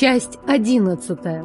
Часть одиннадцатая.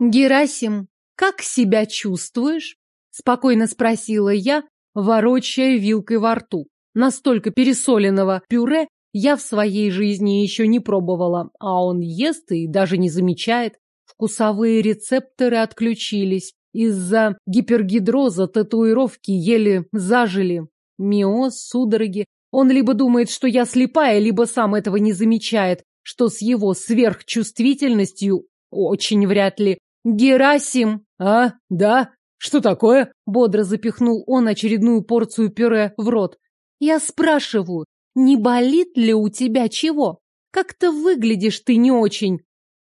Герасим, как себя чувствуешь? Спокойно спросила я, ворочая вилкой во рту. Настолько пересоленного пюре я в своей жизни еще не пробовала, а он ест и даже не замечает. Вкусовые рецепторы отключились. Из-за гипергидроза татуировки еле зажили. Миоз, судороги. Он либо думает, что я слепая, либо сам этого не замечает, что с его сверхчувствительностью очень вряд ли. Герасим! А, да? Что такое? Бодро запихнул он очередную порцию пюре в рот. Я спрашиваю, не болит ли у тебя чего? Как-то выглядишь ты не очень.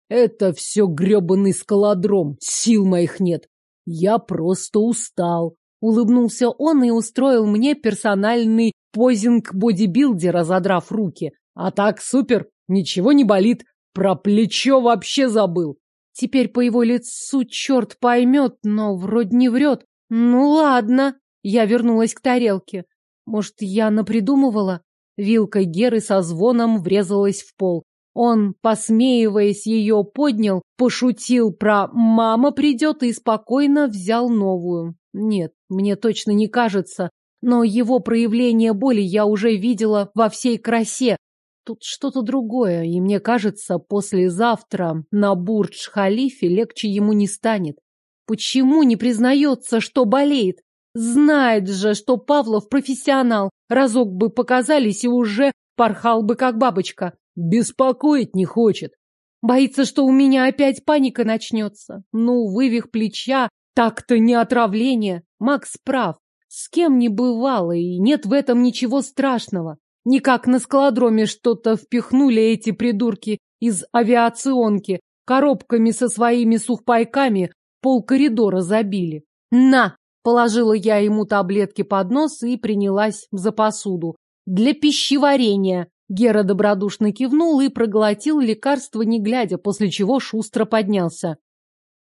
Это все гребаный скалодром, сил моих нет. Я просто устал. Улыбнулся он и устроил мне персональный позинг бодибилдера, задрав руки. А так супер, ничего не болит. Про плечо вообще забыл. Теперь по его лицу черт поймет, но вроде не врет. Ну ладно. Я вернулась к тарелке. Может, я напридумывала? Вилка Геры со звоном врезалась в пол. Он, посмеиваясь, ее поднял, пошутил про «мама придет» и спокойно взял новую. Нет, мне точно не кажется, но его проявление боли я уже видела во всей красе. Тут что-то другое, и мне кажется, послезавтра на Бурдж-Халифе легче ему не станет. Почему не признается, что болеет? Знает же, что Павлов профессионал. Разок бы показались и уже порхал бы как бабочка. Беспокоить не хочет. Боится, что у меня опять паника начнется. Ну, вывих плеча, так-то не отравление. Макс прав. С кем не бывало, и нет в этом ничего страшного. Не как на скалодроме что-то впихнули эти придурки из авиационки, коробками со своими сухпайками пол коридора забили. На! Положила я ему таблетки под нос и принялась за посуду. Для пищеварения. Гера добродушно кивнул и проглотил лекарство, не глядя, после чего шустро поднялся.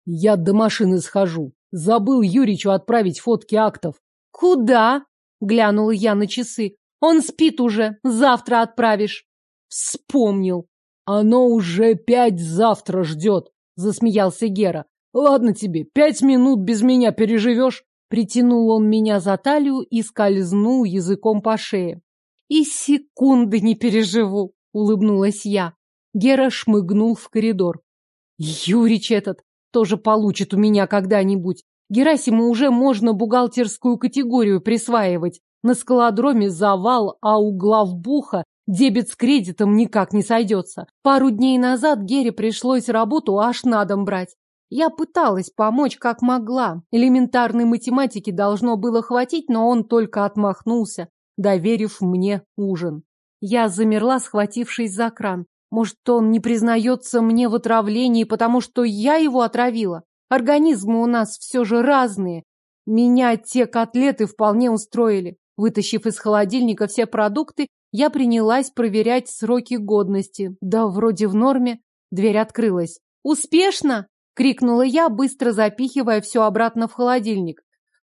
Я до машины схожу. Забыл Юричу отправить фотки актов. Куда? Глянула я на часы. Он спит уже. Завтра отправишь. Вспомнил. Оно уже пять завтра ждет, засмеялся Гера. Ладно тебе, пять минут без меня переживешь. Притянул он меня за талию и скользнул языком по шее. И секунды не переживу, улыбнулась я. Гера шмыгнул в коридор. Юрич этот тоже получит у меня когда-нибудь. Герасиму уже можно бухгалтерскую категорию присваивать. На скалодроме завал, а у главбуха дебет с кредитом никак не сойдется. Пару дней назад Гере пришлось работу аж на дом брать. Я пыталась помочь как могла. Элементарной математики должно было хватить, но он только отмахнулся доверив мне ужин. Я замерла, схватившись за кран. Может, он не признается мне в отравлении, потому что я его отравила? Организмы у нас все же разные. Меня те котлеты вполне устроили. Вытащив из холодильника все продукты, я принялась проверять сроки годности. Да, вроде в норме. Дверь открылась. «Успешно!» — крикнула я, быстро запихивая все обратно в холодильник.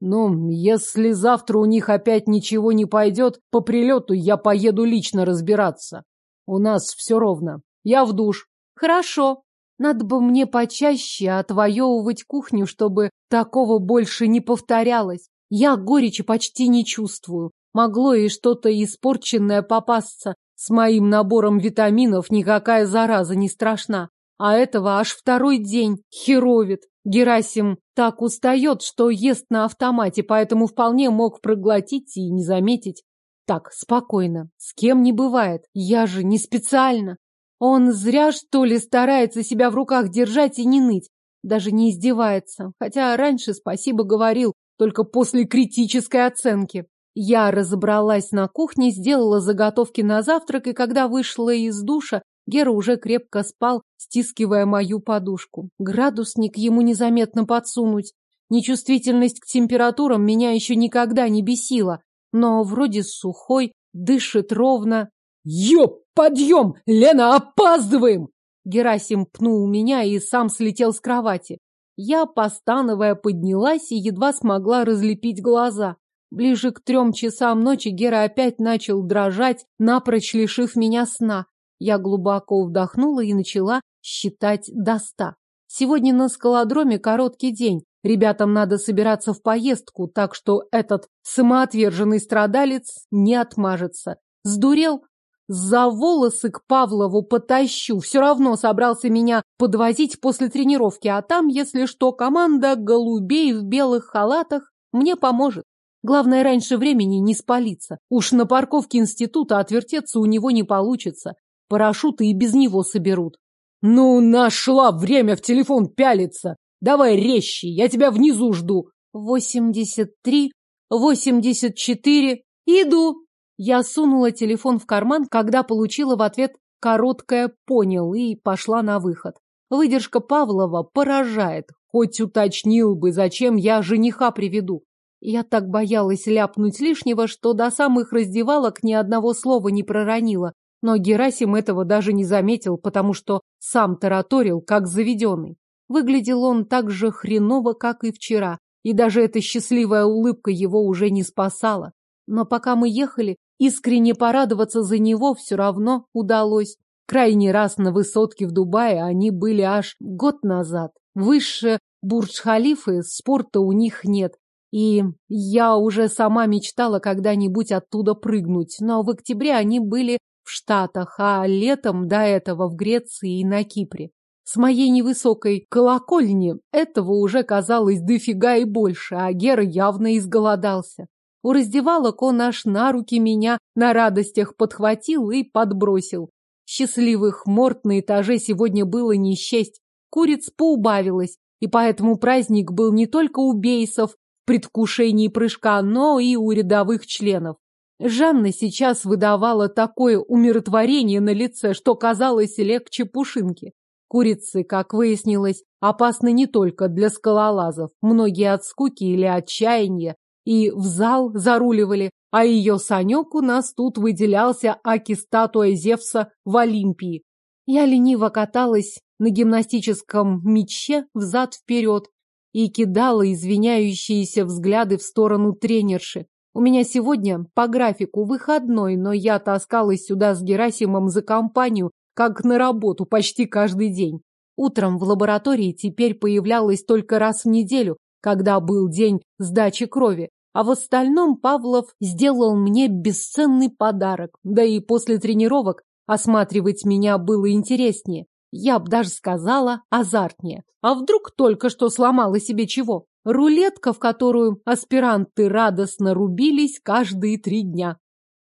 Ну, если завтра у них опять ничего не пойдет, по прилету я поеду лично разбираться. У нас все ровно. Я в душ. Хорошо. Надо бы мне почаще отвоевывать кухню, чтобы такого больше не повторялось. Я горечи почти не чувствую. Могло и что-то испорченное попасться. С моим набором витаминов никакая зараза не страшна. А этого аж второй день херовит. Герасим так устает, что ест на автомате, поэтому вполне мог проглотить и не заметить. Так, спокойно. С кем не бывает. Я же не специально. Он зря, что ли, старается себя в руках держать и не ныть. Даже не издевается. Хотя раньше спасибо говорил, только после критической оценки. Я разобралась на кухне, сделала заготовки на завтрак, и когда вышла из душа, Гера уже крепко спал, стискивая мою подушку. Градусник ему незаметно подсунуть. Нечувствительность к температурам меня еще никогда не бесила, но вроде сухой, дышит ровно. «Ёп, подъем! Лена, опаздываем!» Герасим пнул меня и сам слетел с кровати. Я, постановая, поднялась и едва смогла разлепить глаза. Ближе к трем часам ночи Гера опять начал дрожать, напрочь лишив меня сна. Я глубоко вдохнула и начала считать до ста. Сегодня на скалодроме короткий день. Ребятам надо собираться в поездку, так что этот самоотверженный страдалец не отмажется. Сдурел? За волосы к Павлову потащу. Все равно собрался меня подвозить после тренировки, а там, если что, команда голубей в белых халатах мне поможет. Главное, раньше времени не спалиться. Уж на парковке института отвертеться у него не получится. Парашюты и без него соберут. Ну, нашла время в телефон пялиться. Давай резче, я тебя внизу жду. Восемьдесят три, восемьдесят четыре. Иду. Я сунула телефон в карман, когда получила в ответ короткое «понял» и пошла на выход. Выдержка Павлова поражает. Хоть уточнил бы, зачем я жениха приведу. Я так боялась ляпнуть лишнего, что до самых раздевалок ни одного слова не проронила. Но Герасим этого даже не заметил, потому что сам тараторил, как заведенный. Выглядел он так же хреново, как и вчера, и даже эта счастливая улыбка его уже не спасала. Но пока мы ехали, Искренне порадоваться за него все равно удалось. Крайний раз на высотке в Дубае они были аж год назад. Выше Бурдж-Халифы спорта у них нет. И я уже сама мечтала когда-нибудь оттуда прыгнуть. Но в октябре они были в Штатах, а летом до этого в Греции и на Кипре. С моей невысокой колокольни этого уже казалось дофига и больше, а Гера явно изголодался. У раздевалок он аж на руки меня на радостях подхватил и подбросил. Счастливых морд на этаже сегодня было не счесть. Куриц поубавилось, и поэтому праздник был не только у бейсов в предвкушении прыжка, но и у рядовых членов. Жанна сейчас выдавала такое умиротворение на лице, что казалось легче пушинки. Курицы, как выяснилось, опасны не только для скалолазов. Многие от скуки или отчаяния и в зал заруливали, а ее Санек у нас тут выделялся аки-статуя Зевса в Олимпии. Я лениво каталась на гимнастическом мяче взад-вперед и кидала извиняющиеся взгляды в сторону тренерши. У меня сегодня по графику выходной, но я таскалась сюда с Герасимом за компанию, как на работу почти каждый день. Утром в лаборатории теперь появлялась только раз в неделю, когда был день сдачи крови, а в остальном Павлов сделал мне бесценный подарок. Да и после тренировок осматривать меня было интереснее. Я б даже сказала азартнее. А вдруг только что сломала себе чего? Рулетка, в которую аспиранты радостно рубились каждые три дня.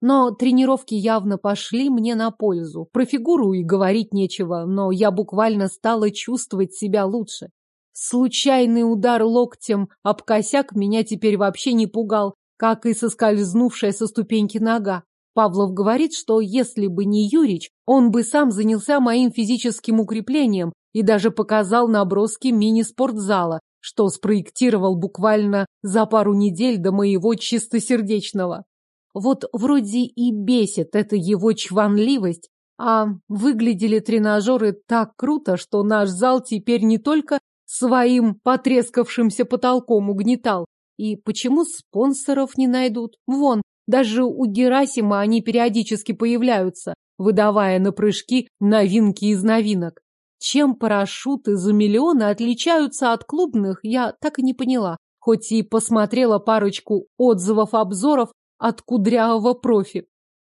Но тренировки явно пошли мне на пользу. Про фигуру и говорить нечего, но я буквально стала чувствовать себя лучше. Случайный удар локтем об косяк меня теперь вообще не пугал, как и соскользнувшая со ступеньки нога. Павлов говорит, что если бы не Юрич, он бы сам занялся моим физическим укреплением и даже показал наброски мини-спортзала, что спроектировал буквально за пару недель до моего чистосердечного. Вот вроде и бесит эта его чванливость, а выглядели тренажеры так круто, что наш зал теперь не только своим потрескавшимся потолком угнетал. И почему спонсоров не найдут? Вон, даже у Герасима они периодически появляются, выдавая на прыжки новинки из новинок. Чем парашюты за миллионы отличаются от клубных, я так и не поняла, хоть и посмотрела парочку отзывов-обзоров от кудрявого профи.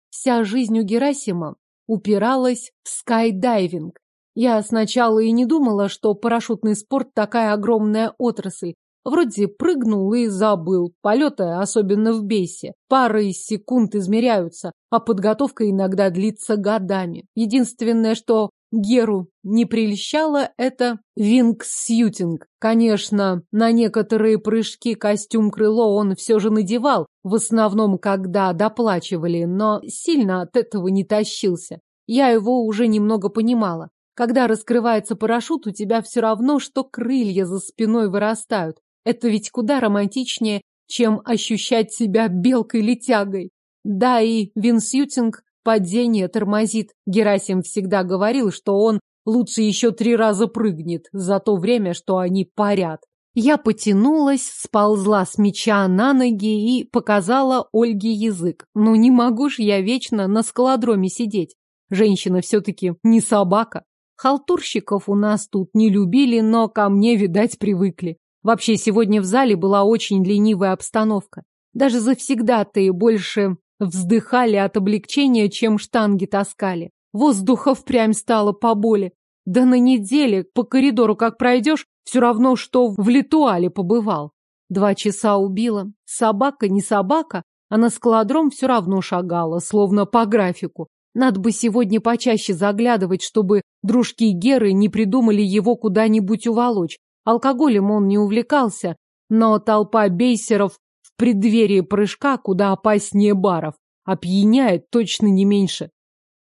Вся жизнь у Герасима упиралась в скайдайвинг. Я сначала и не думала, что парашютный спорт такая огромная отрасль. Вроде прыгнул и забыл. Полеты, особенно в бейсе, пары секунд измеряются, а подготовка иногда длится годами. Единственное, что Геру не прельщало, это вингсьютинг. Конечно, на некоторые прыжки костюм-крыло он все же надевал, в основном, когда доплачивали, но сильно от этого не тащился. Я его уже немного понимала. Когда раскрывается парашют, у тебя все равно, что крылья за спиной вырастают. Это ведь куда романтичнее, чем ощущать себя белкой-летягой. Да, и винсьютинг падение тормозит. Герасим всегда говорил, что он лучше еще три раза прыгнет за то время, что они парят. Я потянулась, сползла с меча на ноги и показала Ольге язык. Ну не могу ж я вечно на скалодроме сидеть. Женщина все-таки не собака. Халтурщиков у нас тут не любили, но ко мне, видать, привыкли. Вообще, сегодня в зале была очень ленивая обстановка. Даже завсегдатые больше вздыхали от облегчения, чем штанги таскали. Воздуха впрямь стало поболе. Да на неделе по коридору как пройдешь, все равно, что в Литуале побывал. Два часа убила. Собака не собака, а на скалодром все равно шагала, словно по графику. Надо бы сегодня почаще заглядывать, чтобы дружки Геры не придумали его куда-нибудь уволочь. Алкоголем он не увлекался, но толпа бейсеров в преддверии прыжка куда опаснее баров. Опьяняет точно не меньше.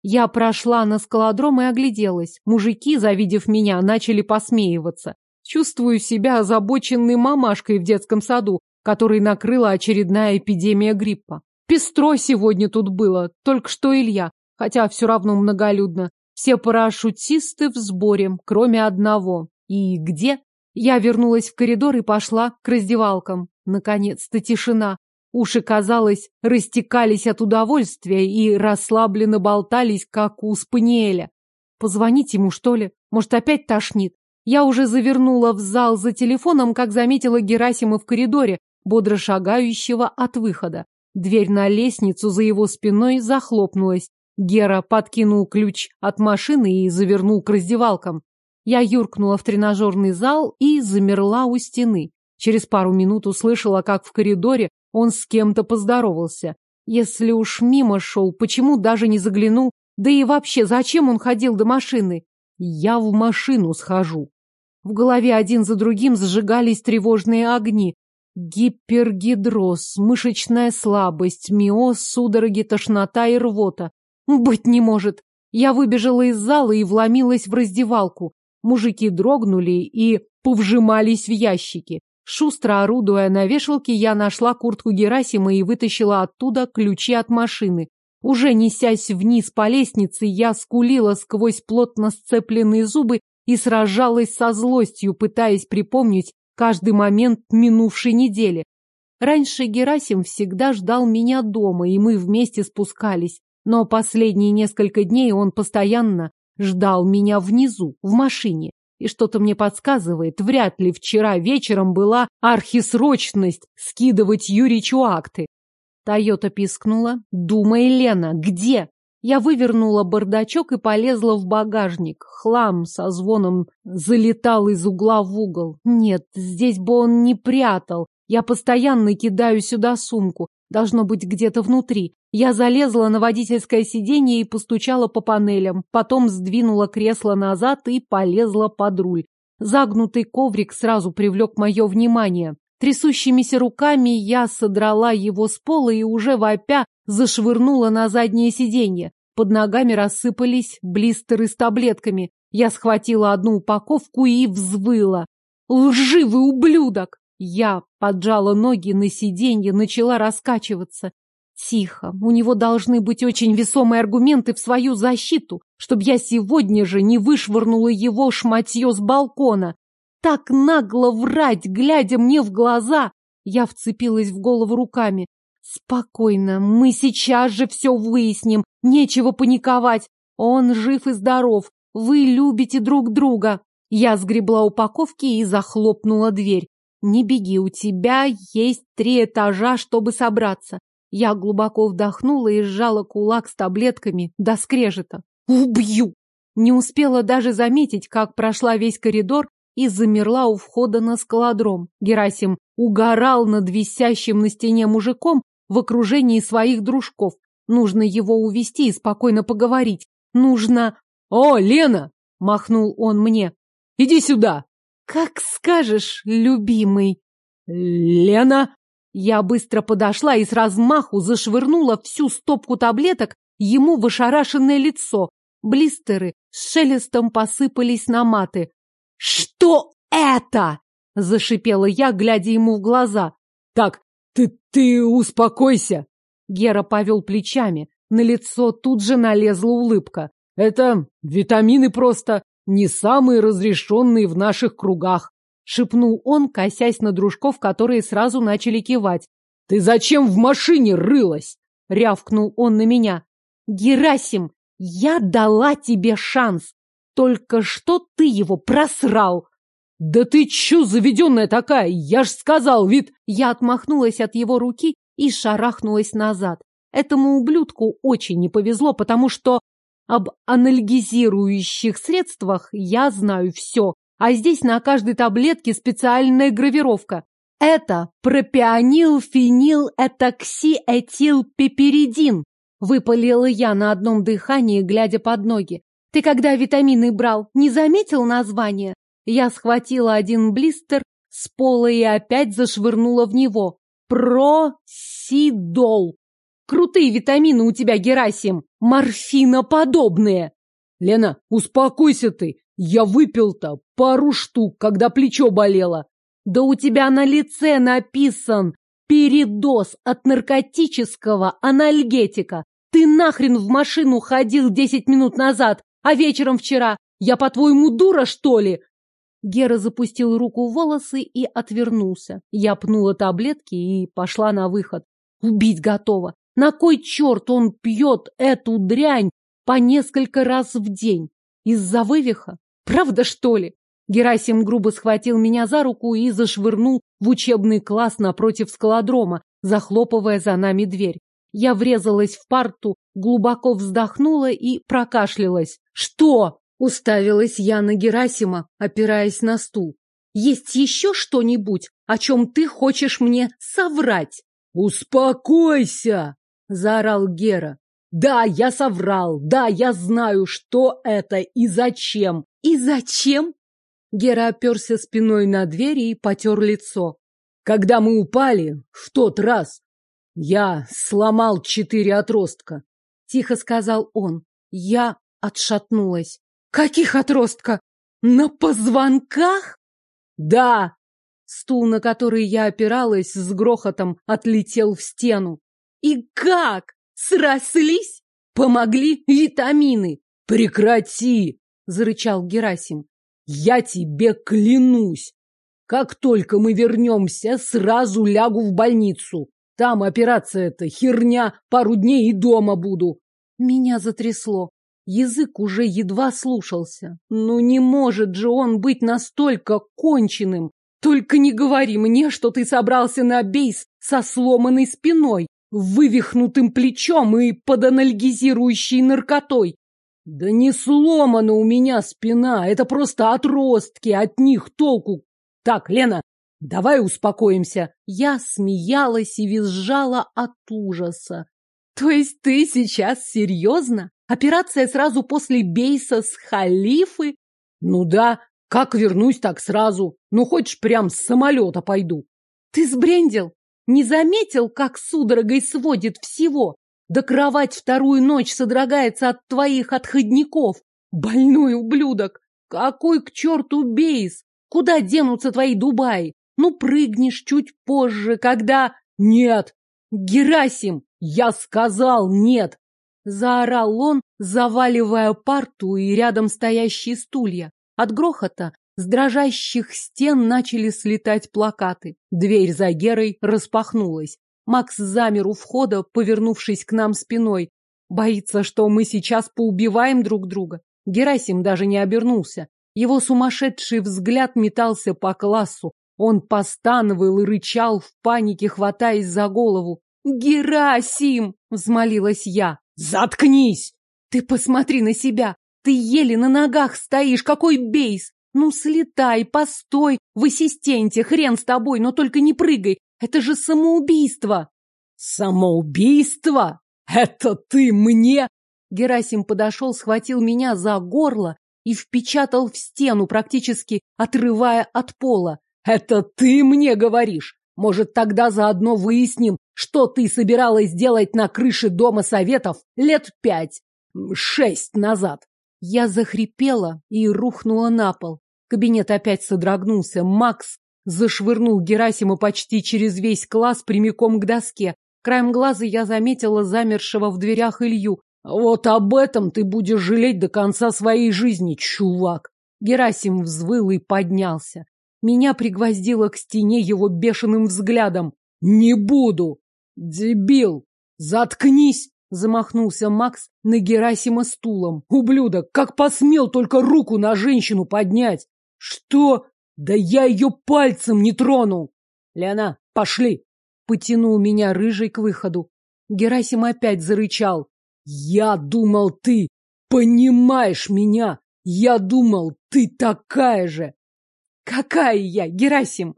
Я прошла на скалодром и огляделась. Мужики, завидев меня, начали посмеиваться. Чувствую себя озабоченной мамашкой в детском саду, которой накрыла очередная эпидемия гриппа. Пестро сегодня тут было, только что Илья, хотя все равно многолюдно. Все парашютисты в сборе, кроме одного. И где? Я вернулась в коридор и пошла к раздевалкам. Наконец-то тишина. Уши, казалось, растекались от удовольствия и расслабленно болтались, как у спаниеля. Позвонить ему, что ли? Может, опять тошнит? Я уже завернула в зал за телефоном, как заметила Герасима в коридоре, бодро шагающего от выхода. Дверь на лестницу за его спиной захлопнулась. Гера подкинул ключ от машины и завернул к раздевалкам. Я юркнула в тренажерный зал и замерла у стены. Через пару минут услышала, как в коридоре он с кем-то поздоровался. Если уж мимо шел, почему даже не заглянул? Да и вообще, зачем он ходил до машины? Я в машину схожу. В голове один за другим зажигались тревожные огни. Гипергидроз, мышечная слабость, миоз, судороги, тошнота и рвота. Быть не может. Я выбежала из зала и вломилась в раздевалку. Мужики дрогнули и повжимались в ящики. Шустро орудуя на вешалке, я нашла куртку Герасима и вытащила оттуда ключи от машины. Уже несясь вниз по лестнице, я скулила сквозь плотно сцепленные зубы и сражалась со злостью, пытаясь припомнить каждый момент минувшей недели. Раньше Герасим всегда ждал меня дома, и мы вместе спускались. Но последние несколько дней он постоянно ждал меня внизу, в машине. И что-то мне подсказывает, вряд ли вчера вечером была архисрочность скидывать Юричу акты. Тойота пискнула. «Думай, Лена, где?» Я вывернула бардачок и полезла в багажник. Хлам со звоном залетал из угла в угол. Нет, здесь бы он не прятал. Я постоянно кидаю сюда сумку. Должно быть где-то внутри. Я залезла на водительское сиденье и постучала по панелям, потом сдвинула кресло назад и полезла под руль. Загнутый коврик сразу привлек мое внимание. Трясущимися руками я содрала его с пола и уже вопя зашвырнула на заднее сиденье. Под ногами рассыпались блистеры с таблетками. Я схватила одну упаковку и взвыла. «Лживый ублюдок!» Я поджала ноги на сиденье, начала раскачиваться. Тихо, у него должны быть очень весомые аргументы в свою защиту, чтобы я сегодня же не вышвырнула его шматье с балкона. Так нагло врать, глядя мне в глаза. Я вцепилась в голову руками. Спокойно, мы сейчас же все выясним, нечего паниковать. Он жив и здоров, вы любите друг друга. Я сгребла упаковки и захлопнула дверь. Не беги, у тебя есть три этажа, чтобы собраться. Я глубоко вдохнула и сжала кулак с таблетками до скрежета. Убью! Не успела даже заметить, как прошла весь коридор и замерла у входа на скалодром. Герасим угорал над висящим на стене мужиком в окружении своих дружков. Нужно его увести и спокойно поговорить. Нужно... «О, Лена!» — махнул он мне. «Иди сюда!» «Как скажешь, любимый!» «Лена!» Я быстро подошла и с размаху зашвырнула всю стопку таблеток ему в ошарашенное лицо. Блистеры с шелестом посыпались на маты. «Что это?» — зашипела я, глядя ему в глаза. «Так, ты, ты успокойся!» Гера повел плечами. На лицо тут же налезла улыбка. «Это витамины просто не самые разрешенные в наших кругах. шепнул он, косясь на дружков, которые сразу начали кивать. Ты зачем в машине рылась? рявкнул он на меня. Герасим, я дала тебе шанс. Только что ты его просрал. Да ты чё заведенная такая? Я ж сказал, вид... Я отмахнулась от его руки и шарахнулась назад. Этому ублюдку очень не повезло, потому что об анальгизирующих средствах я знаю все, а здесь на каждой таблетке специальная гравировка. Это пропионил фенил этокси пеперидин. Выпалила я на одном дыхании, глядя под ноги. Ты когда витамины брал, не заметил название? Я схватила один блистер с пола и опять зашвырнула в него. Просидол. Крутые витамины у тебя, Герасим. Морфиноподобные. Лена, успокойся ты. Я выпил-то пару штук, когда плечо болело. Да у тебя на лице написан передоз от наркотического анальгетика. Ты нахрен в машину ходил десять минут назад, а вечером вчера. Я, по-твоему, дура, что ли? Гера запустил руку в волосы и отвернулся. Я пнула таблетки и пошла на выход. Убить готова. На кой черт он пьет эту дрянь по несколько раз в день? Из-за вывиха? Правда, что ли? Герасим грубо схватил меня за руку и зашвырнул в учебный класс напротив скалодрома, захлопывая за нами дверь. Я врезалась в парту, глубоко вздохнула и прокашлялась. «Что?» — уставилась я на Герасима, опираясь на стул. «Есть еще что-нибудь, о чем ты хочешь мне соврать?» «Успокойся!» — заорал Гера. «Да, я соврал. Да, я знаю, что это и зачем». «И зачем?» Гера оперся спиной на дверь и потер лицо. Когда мы упали, в тот раз, я сломал четыре отростка. Тихо сказал он. Я отшатнулась. Каких отростка? На позвонках? Да. Стул, на который я опиралась, с грохотом отлетел в стену. И как? Срослись? Помогли витамины? Прекрати! Зарычал Герасим. Я тебе клянусь! Как только мы вернемся, сразу лягу в больницу. Там операция-то херня, пару дней и дома буду. Меня затрясло. Язык уже едва слушался. Ну не может же он быть настолько конченым. Только не говори мне, что ты собрался на бейс со сломанной спиной, вывихнутым плечом и под анальгизирующей наркотой. Да не сломана у меня спина, это просто отростки, от них толку. Так, Лена, давай успокоимся. Я смеялась и визжала от ужаса. То есть ты сейчас серьезно? Операция сразу после бейса с халифы? Ну да, как вернусь, так сразу. Ну, хочешь, прям с самолета пойду. Ты сбрендил? Не заметил, как судорогой сводит всего? Да кровать вторую ночь содрогается от твоих отходников. Больной ублюдок! Какой к черту бейс? Куда денутся твои Дубаи? Ну, прыгнешь чуть позже, когда... Нет! Герасим! Я сказал нет! Заорал он, заваливая парту и рядом стоящие стулья. От грохота с дрожащих стен начали слетать плакаты. Дверь за Герой распахнулась. Макс замер у входа, повернувшись к нам спиной. Боится, что мы сейчас поубиваем друг друга. Герасим даже не обернулся. Его сумасшедший взгляд метался по классу. Он постановал и рычал в панике, хватаясь за голову. «Герасим!» — взмолилась я. «Заткнись!» «Ты посмотри на себя! Ты еле на ногах стоишь! Какой бейс! Ну, слетай, постой в ассистенте, хрен с тобой, но только не прыгай, это же самоубийство! Самоубийство? Это ты мне? Герасим подошел, схватил меня за горло и впечатал в стену, практически отрывая от пола. Это ты мне говоришь? Может, тогда заодно выясним, что ты собиралась делать на крыше Дома Советов лет пять, шесть назад? Я захрипела и рухнула на пол. Кабинет опять содрогнулся. Макс зашвырнул Герасима почти через весь класс прямиком к доске. Краем глаза я заметила замершего в дверях Илью. «Вот об этом ты будешь жалеть до конца своей жизни, чувак!» Герасим взвыл и поднялся. Меня пригвоздило к стене его бешеным взглядом. «Не буду! Дебил! Заткнись!» Замахнулся Макс на Герасима стулом. «Ублюдок! Как посмел только руку на женщину поднять! Что? Да я ее пальцем не тронул! Лена, пошли!» Потянул меня рыжий к выходу. Герасим опять зарычал. «Я думал, ты понимаешь меня! Я думал, ты такая же!» «Какая я, Герасим?»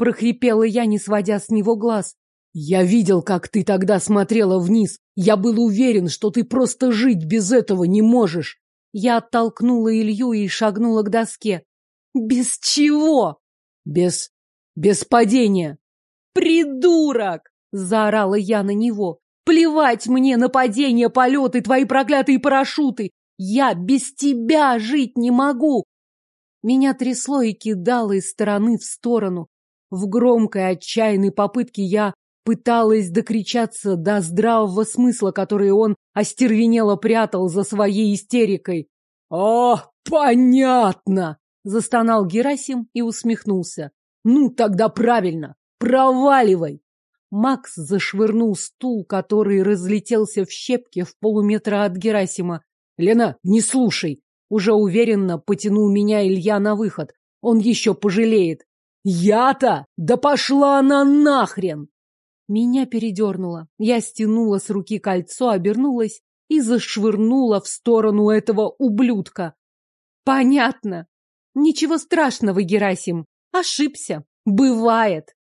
прохрипела я, не сводя с него глаз. Я видел, как ты тогда смотрела вниз. Я был уверен, что ты просто жить без этого не можешь. Я оттолкнула Илью и шагнула к доске. Без чего? Без... без падения. Придурок! Заорала я на него. Плевать мне на падение, полеты, твои проклятые парашюты. Я без тебя жить не могу. Меня трясло и кидало из стороны в сторону. В громкой отчаянной попытке я пыталась докричаться до здравого смысла, который он остервенело прятал за своей истерикой. «О, понятно!» — застонал Герасим и усмехнулся. «Ну, тогда правильно! Проваливай!» Макс зашвырнул стул, который разлетелся в щепки в полуметра от Герасима. «Лена, не слушай!» Уже уверенно потянул меня Илья на выход. Он еще пожалеет. «Я-то? Да пошла она нахрен!» Меня передернуло. Я стянула с руки кольцо, обернулась и зашвырнула в сторону этого ублюдка. Понятно. Ничего страшного, Герасим. Ошибся. Бывает.